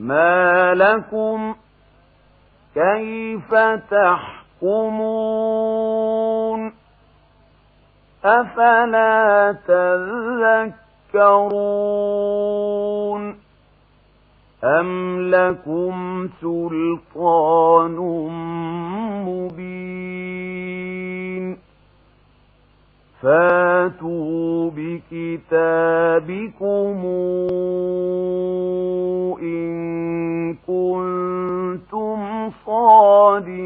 ما لكم كيف تحكمون أفلا تذكرون أم لكم سلطان مبين فاتوا بكتابكم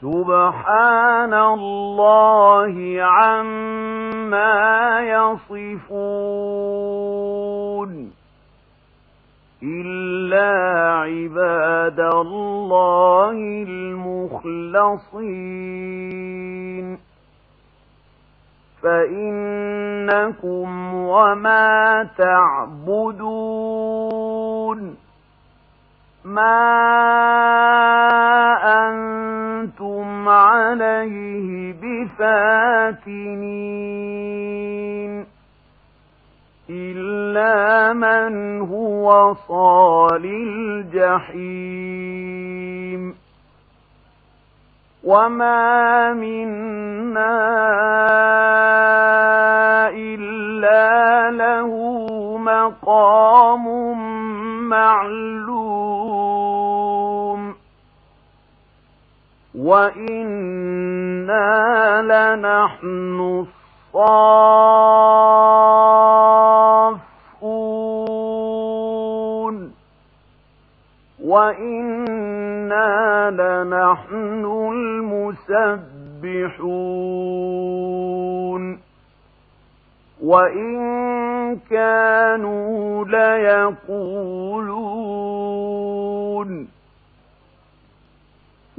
سبحان الله عما يصفون إلا عباد الله المخلصين فإنكم وما تعبدون ما أنتم عليه بفاتنين إلا من هو صال الجحيم وما منا إلا له مقام معلوم وإنا لنحن الصافون وإنا لنحن المسبحون وإن كانوا ليقولون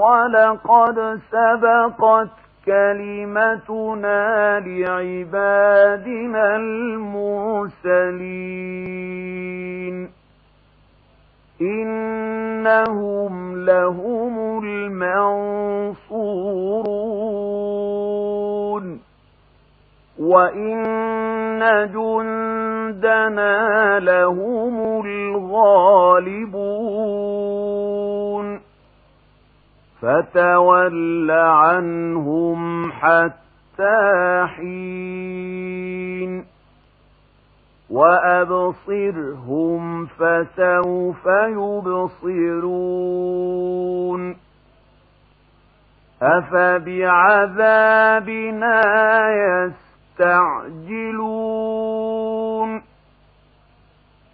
ولقد سبقت كلمتنا لعبادنا المرسلين. إنهم لهم المنصورون. وإن جندنا لهم الغالبون. فتول عنهم حتى حين. وأبصرهم فسوف يبصرون. أفبعذابنا يستعجلون.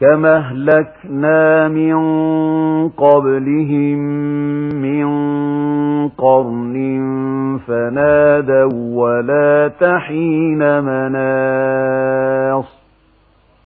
كما اهلكنا من قبلهم من قرن فنادوا ولا تحين منام